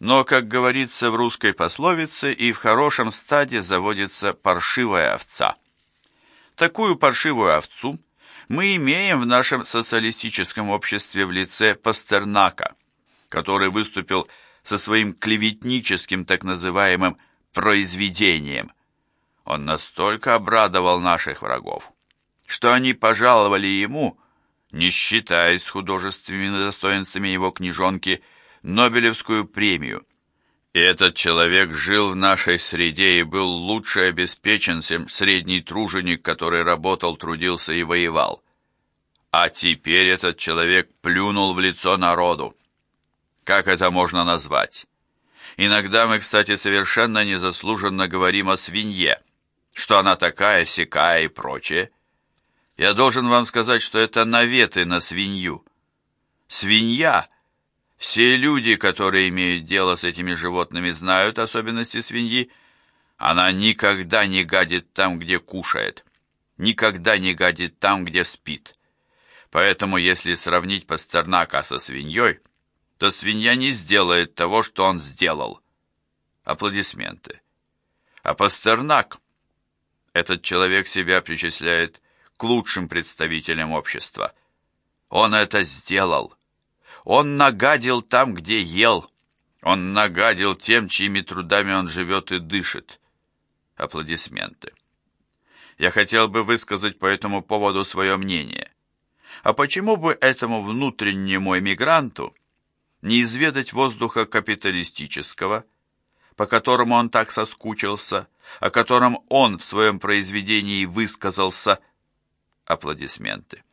Но, как говорится в русской пословице, и в хорошем стаде заводится паршивая овца. Такую паршивую овцу мы имеем в нашем социалистическом обществе в лице Пастернака, который выступил со своим клеветническим так называемым произведением. Он настолько обрадовал наших врагов, что они пожаловали ему, не считаясь художественными достоинствами его книжонки, Нобелевскую премию. И этот человек жил в нашей среде и был лучше обеспечен, чем средний труженик, который работал, трудился и воевал. А теперь этот человек плюнул в лицо народу. Как это можно назвать? Иногда мы, кстати, совершенно незаслуженно говорим о свинье, что она такая, сякая и прочее. Я должен вам сказать, что это наветы на свинью. Свинья — все люди, которые имеют дело с этими животными, знают особенности свиньи. Она никогда не гадит там, где кушает, никогда не гадит там, где спит. Поэтому, если сравнить Пастернака со свиньей, то свинья не сделает того, что он сделал. Аплодисменты. А Пастернак, этот человек себя причисляет к лучшим представителям общества. Он это сделал. Он нагадил там, где ел. Он нагадил тем, чьими трудами он живет и дышит. Аплодисменты. Я хотел бы высказать по этому поводу свое мнение. А почему бы этому внутреннему эмигранту не изведать воздуха капиталистического, по которому он так соскучился, о котором он в своем произведении высказался? Аплодисменты.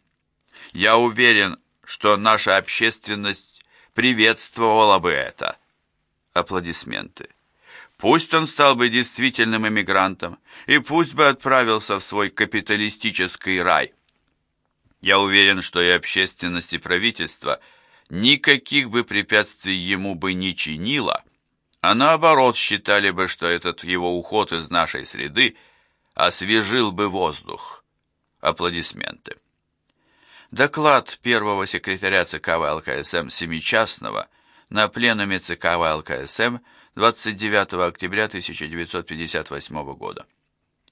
Я уверен, что наша общественность приветствовала бы это. Аплодисменты. Пусть он стал бы действительным эмигрантом, и пусть бы отправился в свой капиталистический рай. Я уверен, что и общественность, и правительство никаких бы препятствий ему бы не чинило, а наоборот считали бы, что этот его уход из нашей среды освежил бы воздух. Аплодисменты. Доклад первого секретаря ЦК ВЛКСМ Семичастного на пленуме ЦК ВЛКСМ 29 октября 1958 года.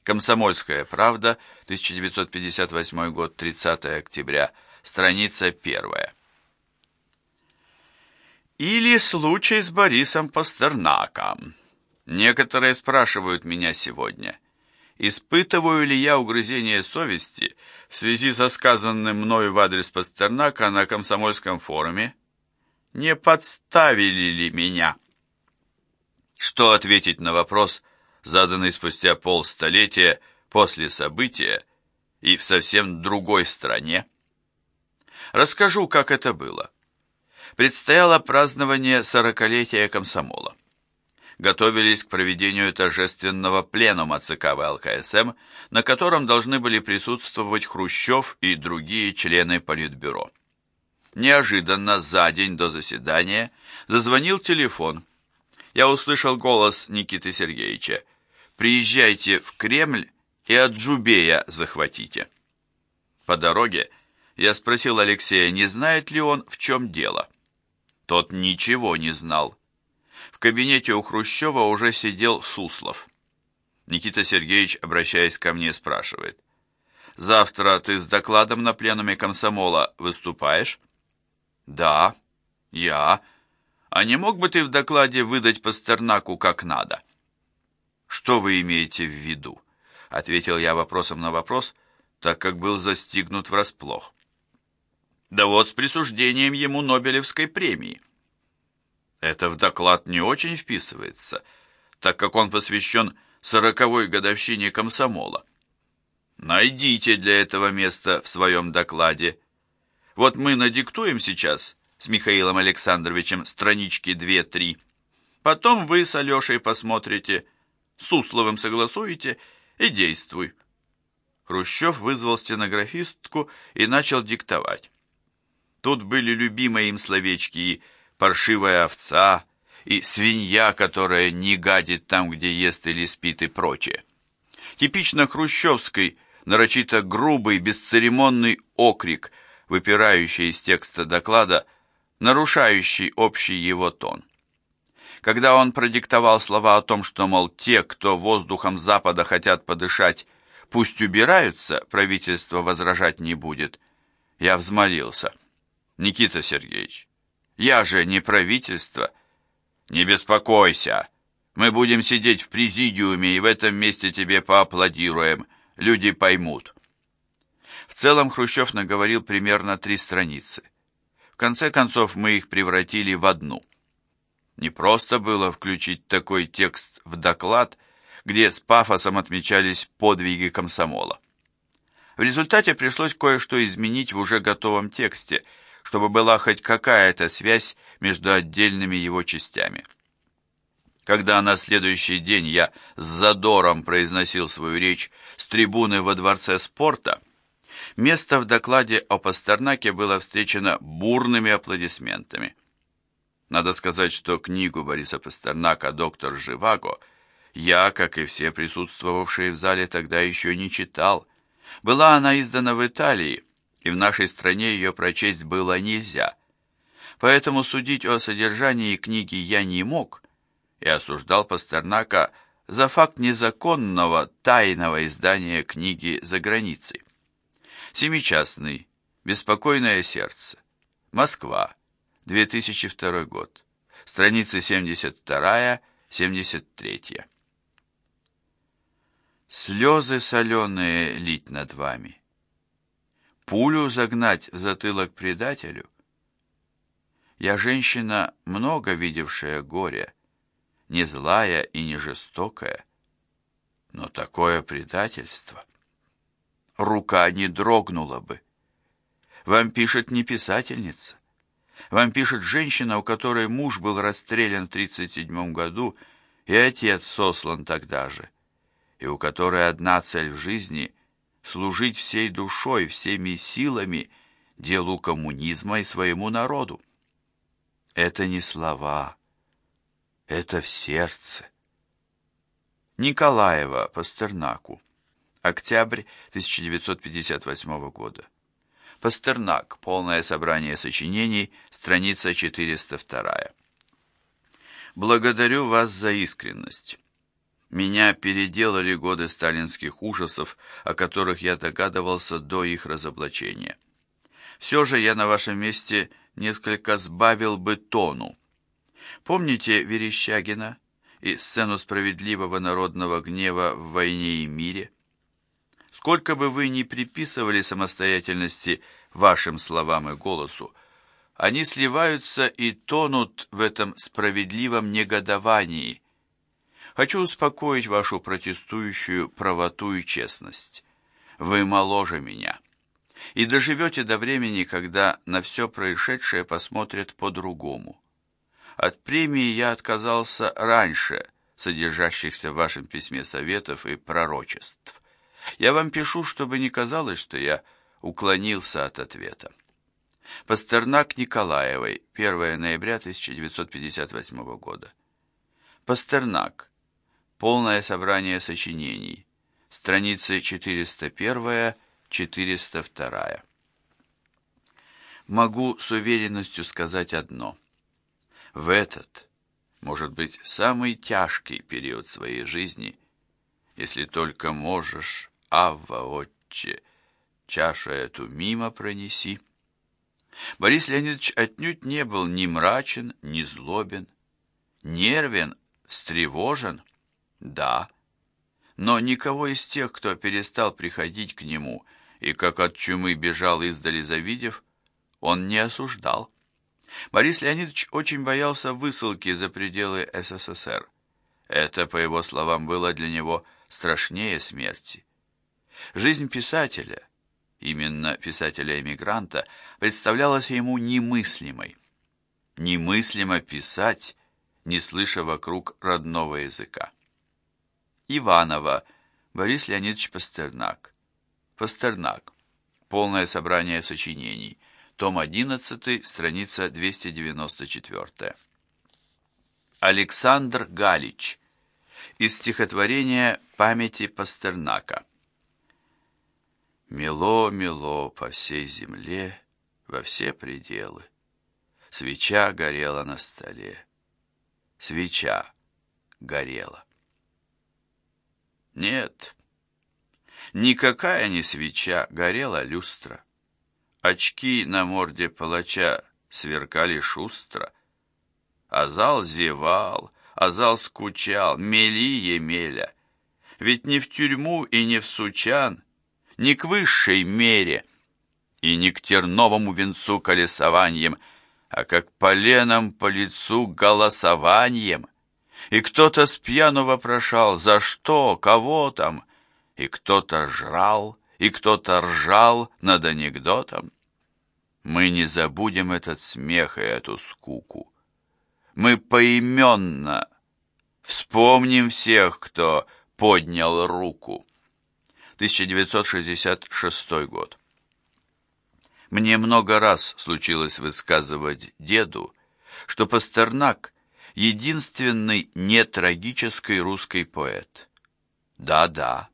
Комсомольская правда, 1958 год, 30 октября, страница первая. Или случай с Борисом Пастернаком. Некоторые спрашивают меня сегодня, испытываю ли я угрызение совести в связи со сказанным мною в адрес Пастернака на комсомольском форуме? Не подставили ли меня? Что ответить на вопрос, заданный спустя полстолетия после события и в совсем другой стране? Расскажу, как это было. Предстояло празднование сорокалетия комсомола готовились к проведению торжественного пленума ЦК ВЛКСМ, на котором должны были присутствовать Хрущев и другие члены Политбюро. Неожиданно, за день до заседания, зазвонил телефон. Я услышал голос Никиты Сергеевича. «Приезжайте в Кремль и от Джубея захватите». По дороге я спросил Алексея, не знает ли он, в чем дело. Тот ничего не знал. В кабинете у Хрущева уже сидел Суслов. Никита Сергеевич, обращаясь ко мне, спрашивает. «Завтра ты с докладом на пленуме комсомола выступаешь?» «Да, я. А не мог бы ты в докладе выдать Пастернаку как надо?» «Что вы имеете в виду?» Ответил я вопросом на вопрос, так как был застигнут врасплох. «Да вот с присуждением ему Нобелевской премии». Это в доклад не очень вписывается, так как он посвящен сороковой годовщине комсомола. Найдите для этого место в своем докладе. Вот мы надиктуем сейчас с Михаилом Александровичем странички 2-3. Потом вы с Алешей посмотрите, с Условым согласуете и действуй. Хрущев вызвал стенографистку и начал диктовать. Тут были любимые им словечки и паршивая овца и свинья, которая не гадит там, где ест или спит и прочее. Типично хрущевский, нарочито грубый, бесцеремонный окрик, выпирающий из текста доклада, нарушающий общий его тон. Когда он продиктовал слова о том, что, мол, те, кто воздухом Запада хотят подышать, пусть убираются, правительство возражать не будет, я взмолился. Никита Сергеевич, я же не правительство. Не беспокойся. Мы будем сидеть в президиуме и в этом месте тебе поаплодируем. Люди поймут. В целом Хрущев наговорил примерно три страницы. В конце концов мы их превратили в одну. Не просто было включить такой текст в доклад, где с пафосом отмечались подвиги комсомола. В результате пришлось кое-что изменить в уже готовом тексте, чтобы была хоть какая-то связь между отдельными его частями. Когда на следующий день я с задором произносил свою речь с трибуны во Дворце спорта, место в докладе о Пастернаке было встречено бурными аплодисментами. Надо сказать, что книгу Бориса Пастернака «Доктор Живаго» я, как и все присутствовавшие в зале, тогда еще не читал. Была она издана в Италии, и в нашей стране ее прочесть было нельзя. Поэтому судить о содержании книги я не мог и осуждал Пастернака за факт незаконного тайного издания книги за границей. Семичастный. Беспокойное сердце. Москва. 2002 год. Страницы 72-73. Слезы соленые лить над вами. Пулю загнать в затылок предателю. Я женщина, много видевшая горя, не злая и не жестокая, но такое предательство — рука не дрогнула бы. Вам пишет не писательница. Вам пишет женщина, у которой муж был расстрелян в 1937 году и отец сослан тогда же, и у которой одна цель в жизни — служить всей душой, всеми силами делу коммунизма и своему народу. Это не слова, это в сердце. Николаева Пастернаку Октябрь 1958 года. Пастернак. Полное собрание сочинений. Страница 402. Благодарю вас за искренность. Меня переделали годы сталинских ужасов, о которых я догадывался до их разоблачения. Все же я на вашем месте несколько сбавил бы тону. Помните Верещагина и сцену справедливого народного гнева в «Войне и мире»? Сколько бы вы ни приписывали самостоятельности вашим словам и голосу, они сливаются и тонут в этом справедливом негодовании. Хочу успокоить вашу протестующую правоту и честность. Вы моложе меня. И доживете до времени, когда на все происшедшее посмотрят по-другому. От премии я отказался раньше, содержащихся в вашем письме советов и пророчеств. Я вам пишу, чтобы не казалось, что я уклонился от ответа. Пастернак Николаевой, 1 ноября 1958 года. Пастернак. Полное собрание сочинений. Страницы 401-402. Могу с уверенностью сказать одно. В этот, может быть, самый тяжкий период своей жизни, если только можешь Авва, отче, чашу эту мимо пронеси. Борис Леонидович отнюдь не был ни мрачен, ни злобен, нервен, встревожен, да, но никого из тех, кто перестал приходить к нему и как от чумы бежал издали завидев, он не осуждал. Борис Леонидович очень боялся высылки за пределы СССР. Это, по его словам, было для него страшнее смерти. Жизнь писателя, именно писателя-эмигранта, представлялась ему немыслимой. Немыслимо писать, не слыша вокруг родного языка. Иванова, Борис Леонидович Пастернак. Пастернак. Полное собрание сочинений. Том 11, страница 294. Александр Галич. Из стихотворения «Памяти Пастернака». Мело-мело по всей земле, во все пределы. Свеча горела на столе. свеча горела. Нет, никакая не свеча, горела люстра. Очки на морде палача сверкали шустро. А зал зевал, а зал скучал, мели емеля. Ведь не в тюрьму и не в сучан, не к высшей мере, и не к терновому венцу колесованием, а как поленом по лицу голосованием. И кто-то с пьяну вопрошал, за что, кого там, и кто-то жрал, и кто-то ржал над анекдотом. Мы не забудем этот смех и эту скуку. Мы поименно вспомним всех, кто поднял руку. 1966 год. Мне много раз случилось высказывать деду, что Пастернак — единственный нетрагический русский поэт. Да-да,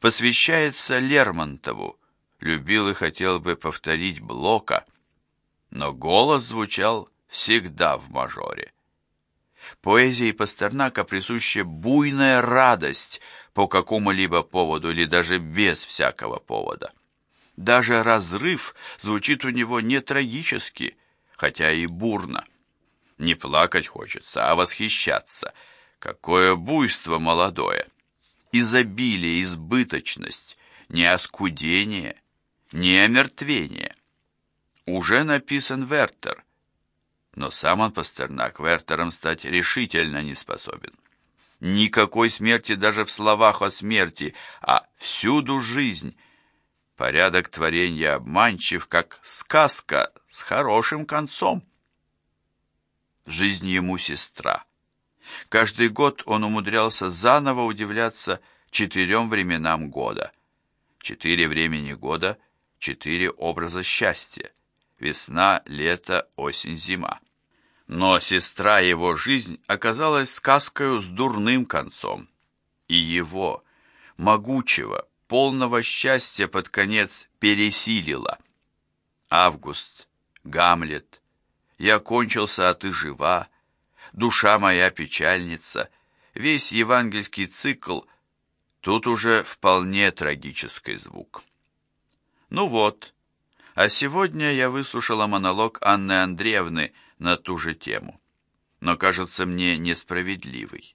посвящается Лермонтову, любил и хотел бы повторить Блока, но голос звучал всегда в мажоре. Поэзии Пастернака присуща буйная радость по какому-либо поводу или даже без всякого повода. Даже разрыв звучит у него не трагически, хотя и бурно. Не плакать хочется, а восхищаться. Какое буйство молодое! Изобилие, избыточность, не оскудение, не омертвение. Уже написан Вертер, но сам он, Пастернак, Вертером стать решительно не способен. Никакой смерти даже в словах о смерти, а всюду жизнь. Порядок творения обманчив, как сказка с хорошим концом. Жизнь ему сестра. Каждый год он умудрялся заново удивляться четырем временам года. Четыре времени года, четыре образа счастья. Весна, лето, осень, зима. Но сестра его жизнь оказалась сказкою с дурным концом. И его, могучего, полного счастья под конец пересилила. Август, Гамлет, я кончился, а ты жива, душа моя печальница, весь евангельский цикл, тут уже вполне трагический звук. Ну вот, а сегодня я выслушала монолог Анны Андреевны на ту же тему, но кажется мне несправедливой.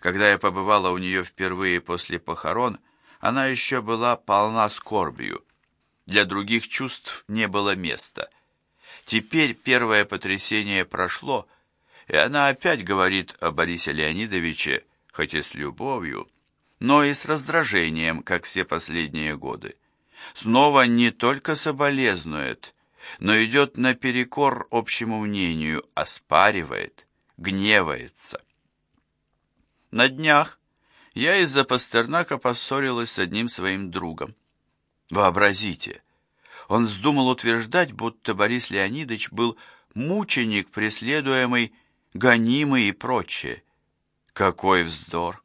Когда я побывала у нее впервые после похорон, она еще была полна скорбью. Для других чувств не было места. Теперь первое потрясение прошло, и она опять говорит о Борисе Леонидовиче, хоть и с любовью, но и с раздражением, как все последние годы. Снова не только соболезнует, но идет наперекор общему мнению, оспаривает, гневается. На днях я из-за Пастернака поссорилась с одним своим другом. Вообразите, он вздумал утверждать, будто Борис Леонидович был мученик, преследуемый, гонимый и прочее. Какой вздор!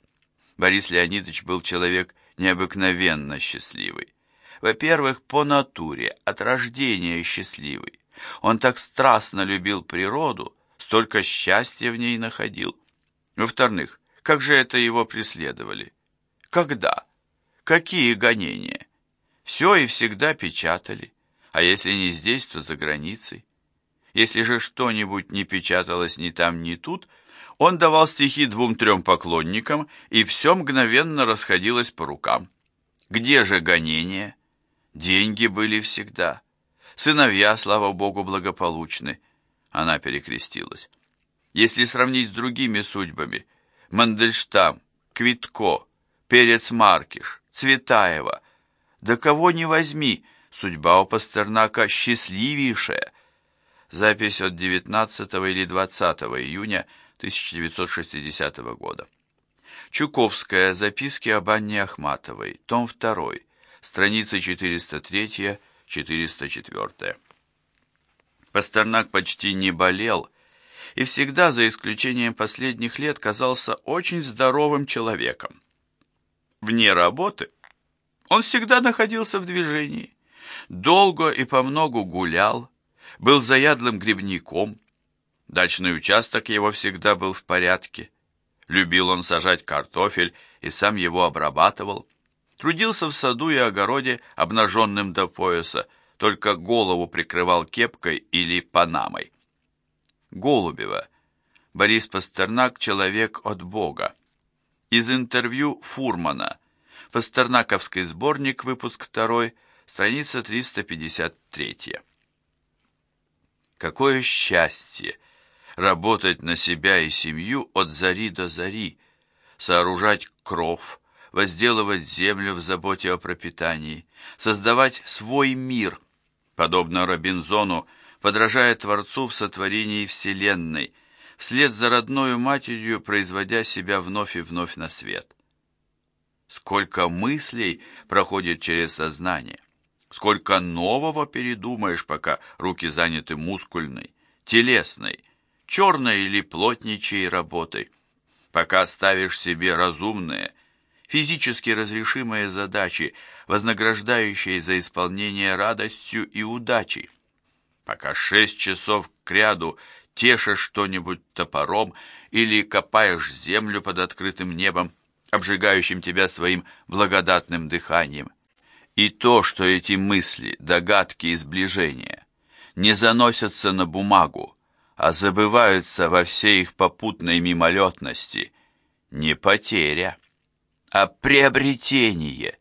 Борис Леонидович был человек необыкновенно счастливый. Во-первых, по натуре, от рождения счастливый. Он так страстно любил природу, столько счастья в ней находил. Во-вторых, как же это его преследовали? Когда? Какие гонения? Все и всегда печатали, а если не здесь, то за границей. Если же что-нибудь не печаталось ни там, ни тут, он давал стихи двум-трем поклонникам, и все мгновенно расходилось по рукам. Где же гонения? Деньги были всегда. Сыновья, слава богу, благополучны. Она перекрестилась. Если сравнить с другими судьбами, Мандельштам, Квитко, Перец Маркиш, Цветаева, да кого не возьми, судьба у Пастернака счастливейшая. Запись от 19 или 20 июня 1960 года. Чуковская. Записки об Анне Ахматовой. Том 2 страницы 403-404. Пастернак почти не болел и всегда, за исключением последних лет, казался очень здоровым человеком. Вне работы он всегда находился в движении, долго и помногу гулял, был заядлым грибником, Дачный участок его всегда был в порядке. Любил он сажать картофель и сам его обрабатывал. Трудился в саду и огороде, обнаженным до пояса, только голову прикрывал кепкой или панамой. Голубева. Борис Пастернак – человек от Бога. Из интервью Фурмана. Пастернаковский сборник, выпуск 2, страница 353. Какое счастье работать на себя и семью от зари до зари, сооружать кров, возделывать землю в заботе о пропитании, создавать свой мир, подобно Робинзону, подражая Творцу в сотворении Вселенной, вслед за родною матерью производя себя вновь и вновь на свет. Сколько мыслей проходит через сознание, сколько нового передумаешь, пока руки заняты мускульной, телесной, черной или плотничьей работой, пока ставишь себе разумные, физически разрешимые задачи, вознаграждающие за исполнение радостью и удачей, пока шесть часов к ряду тешишь что-нибудь топором или копаешь землю под открытым небом, обжигающим тебя своим благодатным дыханием. И то, что эти мысли, догадки и сближения не заносятся на бумагу, а забываются во всей их попутной мимолетности, не потеря, а приобретение.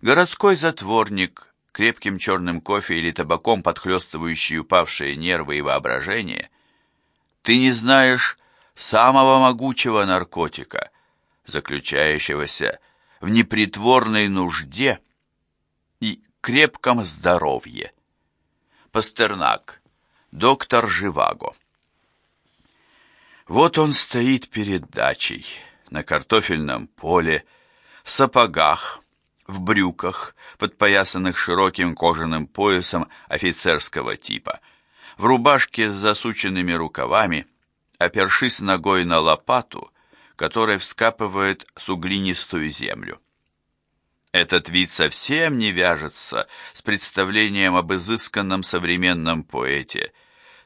Городской затворник, крепким черным кофе или табаком подхлестывающий упавшие нервы и воображение, ты не знаешь самого могучего наркотика, заключающегося в непритворной нужде крепком здоровье. Пастернак доктор Живаго. Вот он стоит перед дачей, на картофельном поле, в сапогах, в брюках, подпоясанных широким кожаным поясом офицерского типа, в рубашке с засученными рукавами, опершись ногой на лопату, которой вскапывает суглинистую землю. Этот вид совсем не вяжется с представлением об изысканном современном поэте,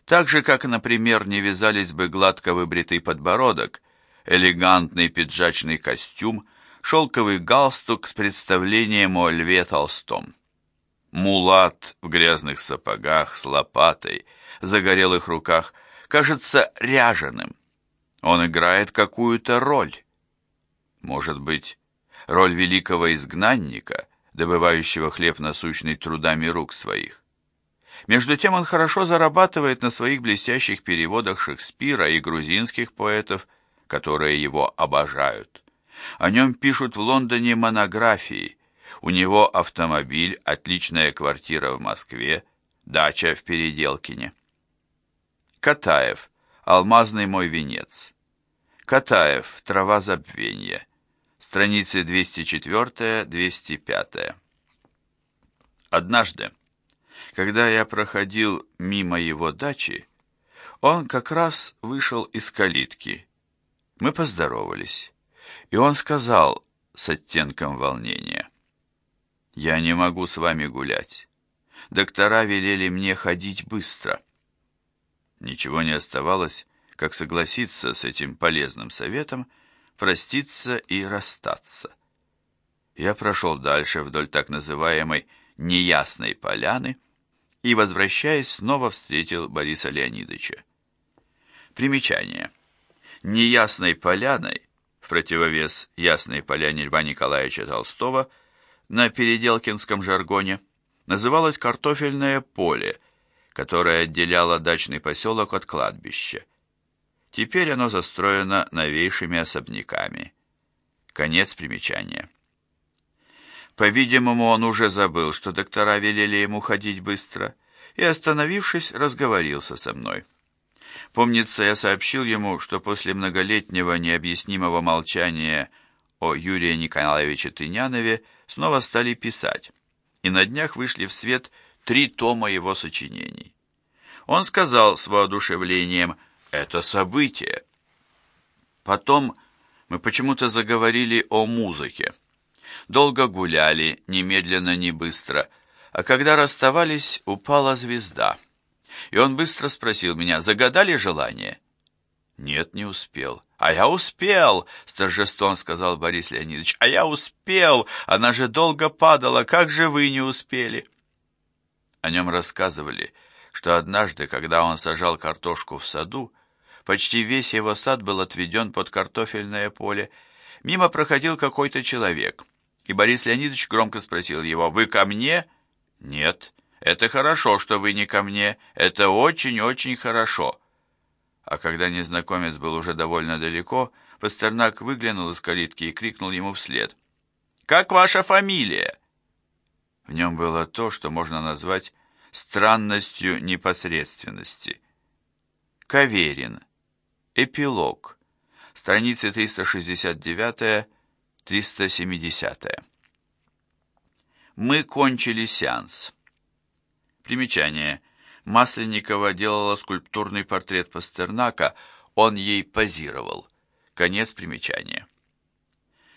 так же, как, например, не вязались бы гладко выбритый подбородок, элегантный пиджачный костюм, шелковый галстук с представлением о Льве Толстом. Мулат в грязных сапогах с лопатой, в загорелых руках, кажется ряженым. Он играет какую-то роль. Может быть, роль великого изгнанника, добывающего хлеб насущный трудами рук своих. Между тем он хорошо зарабатывает на своих блестящих переводах Шекспира и грузинских поэтов, которые его обожают. О нем пишут в Лондоне монографии. У него автомобиль, отличная квартира в Москве, дача в Переделкине. Катаев. Алмазный мой венец. Катаев. Трава забвения страницы 204-205. Однажды, когда я проходил мимо его дачи, он как раз вышел из калитки. Мы поздоровались, и он сказал с оттенком волнения, «Я не могу с вами гулять. Доктора велели мне ходить быстро». Ничего не оставалось, как согласиться с этим полезным советом, проститься и расстаться. Я прошел дальше вдоль так называемой «неясной поляны» и, возвращаясь, снова встретил Бориса Леонидовича. Примечание. Неясной поляной, в противовес ясной поляне Льва Николаевича Толстого, на переделкинском жаргоне, называлось картофельное поле, которое отделяло дачный поселок от кладбища. Теперь оно застроено новейшими особняками. Конец примечания. По-видимому, он уже забыл, что доктора велели ему ходить быстро, и, остановившись, разговорился со мной. Помнится, я сообщил ему, что после многолетнего необъяснимого молчания о Юрии Николаевиче Тынянове снова стали писать, и на днях вышли в свет три тома его сочинений. Он сказал с воодушевлением – это событие. Потом мы почему-то заговорили о музыке. Долго гуляли, немедленно, не быстро, а когда расставались, упала звезда. И он быстро спросил меня, загадали желание? Нет, не успел. А я успел, с торжеством сказал Борис Леонидович. А я успел, она же долго падала, как же вы не успели? О нем рассказывали, что однажды, когда он сажал картошку в саду, почти весь его сад был отведен под картофельное поле. Мимо проходил какой-то человек, и Борис Леонидович громко спросил его, «Вы ко мне?» «Нет, это хорошо, что вы не ко мне, это очень-очень хорошо». А когда незнакомец был уже довольно далеко, Пастернак выглянул из калитки и крикнул ему вслед. «Как ваша фамилия?» В нем было то, что можно назвать странностью непосредственности. Каверин. Эпилог. Страницы 369-370. Мы кончили сеанс. Примечание. Масленникова делала скульптурный портрет Пастернака, он ей позировал. Конец примечания.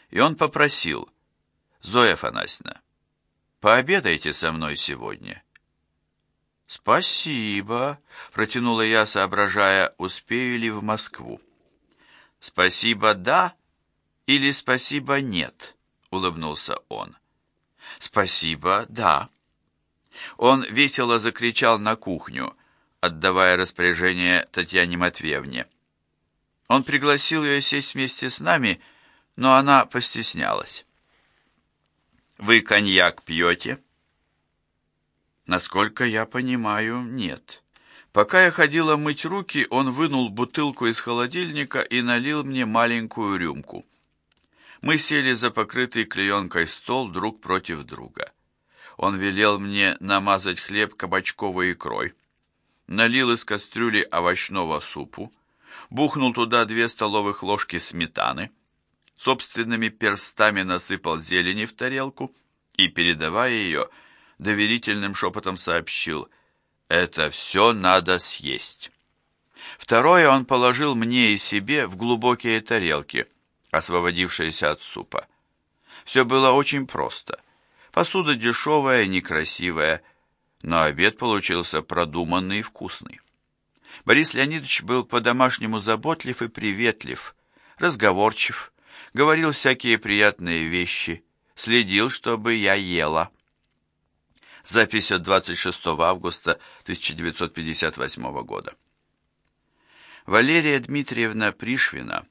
И он попросил, «Зоя Афанасьевна, пообедайте со мной сегодня». «Спасибо», — протянула я, соображая, успею ли в Москву. «Спасибо, да» или «спасибо, нет», — улыбнулся он. «Спасибо, да». Он весело закричал на кухню, отдавая распоряжение Татьяне Матвеевне. Он пригласил ее сесть вместе с нами, но она постеснялась. «Вы коньяк пьете?» Насколько я понимаю, нет. Пока я ходила мыть руки, он вынул бутылку из холодильника и налил мне маленькую рюмку. Мы сели за покрытый клеенкой стол друг против друга. Он велел мне намазать хлеб кабачковой икрой, налил из кастрюли овощного супу, бухнул туда две столовых ложки сметаны, собственными перстами насыпал зелени в тарелку и, передавая ее, доверительным шепотом сообщил «Это все надо съесть». Второе он положил мне и себе в глубокие тарелки, освободившиеся от супа. Все было очень просто. Посуда дешевая, некрасивая, но обед получился продуманный и вкусный. Борис Леонидович был по-домашнему заботлив и приветлив, разговорчив, говорил всякие приятные вещи, следил, чтобы я ела. Запись от 26 августа 1958 года. Валерия Дмитриевна Пришвина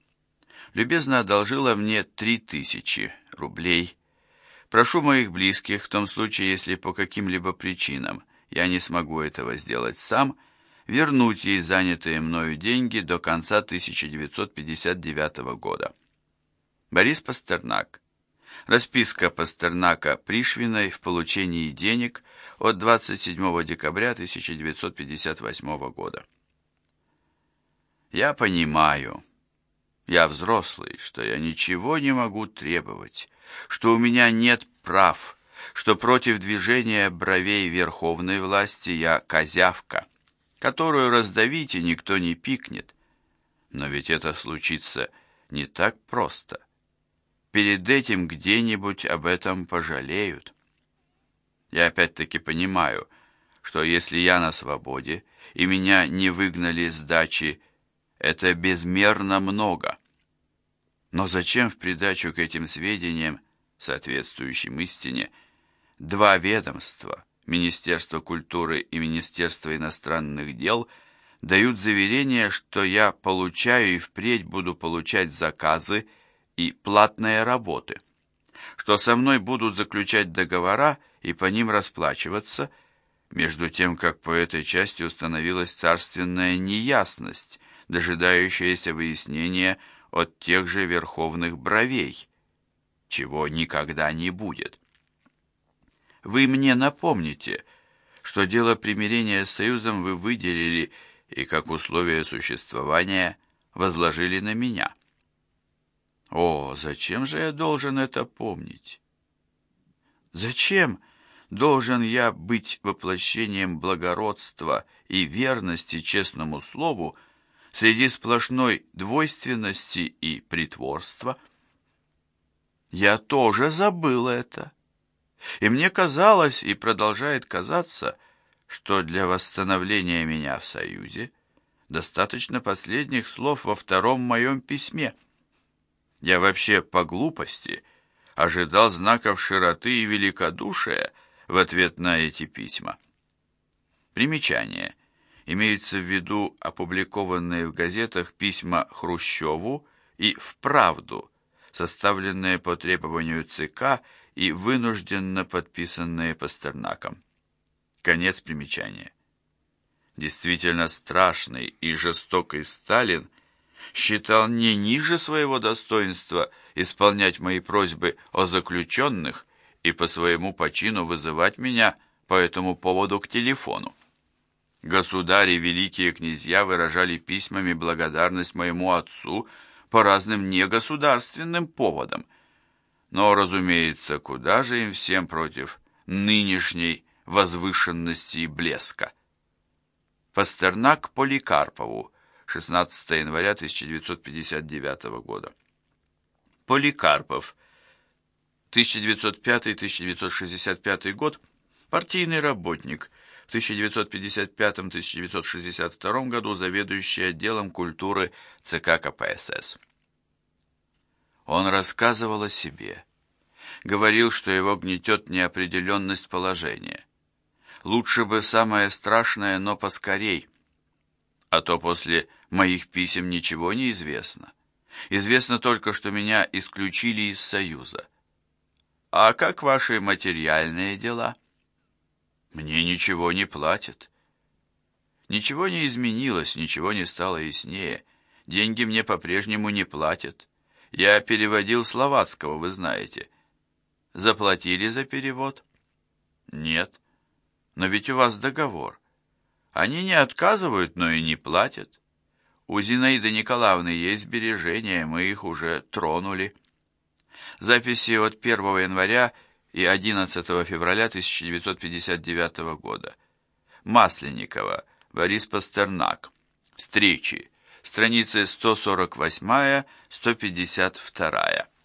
любезно одолжила мне три тысячи рублей. Прошу моих близких, в том случае, если по каким-либо причинам я не смогу этого сделать сам, вернуть ей занятые мною деньги до конца 1959 года. Борис Пастернак Расписка Пастернака Пришвиной в получении денег от 27 декабря 1958 года. Я понимаю, я взрослый, что я ничего не могу требовать, что у меня нет прав, что против движения бровей верховной власти я козявка, которую раздавить и никто не пикнет. Но ведь это случится не так просто перед этим где-нибудь об этом пожалеют. Я опять-таки понимаю, что если я на свободе и меня не выгнали с дачи, это безмерно много. Но зачем в придачу к этим сведениям, соответствующим истине, два ведомства, Министерство культуры и Министерство иностранных дел, дают заверение, что я получаю и впредь буду получать заказы и платные работы, что со мной будут заключать договора и по ним расплачиваться, между тем, как по этой части установилась царственная неясность, дожидающаяся выяснения от тех же верховных бровей, чего никогда не будет. Вы мне напомните, что дело примирения с Союзом вы выделили и как условие существования возложили на меня. О, зачем же я должен это помнить? Зачем должен я быть воплощением благородства и верности честному слову среди сплошной двойственности и притворства? Я тоже забыл это. И мне казалось, и продолжает казаться, что для восстановления меня в Союзе достаточно последних слов во втором моем письме. Я вообще по глупости ожидал знаков широты и великодушия в ответ на эти письма. Примечание. Имеются в виду опубликованные в газетах письма Хрущеву и «Вправду», составленные по требованию ЦК и вынужденно подписанные Пастернаком. Конец примечания. Действительно страшный и жестокий Сталин считал не ниже своего достоинства исполнять мои просьбы о заключенных и по своему почину вызывать меня по этому поводу к телефону. Государи великие князья выражали письмами благодарность моему отцу по разным негосударственным поводам. Но, разумеется, куда же им всем против нынешней возвышенности и блеска? Пастернак Поликарпову, 16 января 1959 года. Поликарпов, 1905-1965 год, партийный работник, в 1955-1962 году заведующий отделом культуры ЦК КПСС. Он рассказывал о себе. Говорил, что его гнетет неопределенность положения. Лучше бы самое страшное, но поскорей. А то после моих писем ничего не известно. Известно только, что меня исключили из Союза. А как ваши материальные дела? Мне ничего не платят. Ничего не изменилось, ничего не стало яснее. Деньги мне по-прежнему не платят. Я переводил словацкого, вы знаете. Заплатили за перевод? Нет. Но ведь у вас договор. Они не отказывают, но и не платят. У Зинаиды Николаевны есть сбережения, мы их уже тронули. Записи от 1 января и 11 февраля 1959 года. Масленникова, Борис Пастернак. Встречи. Страницы 148-152.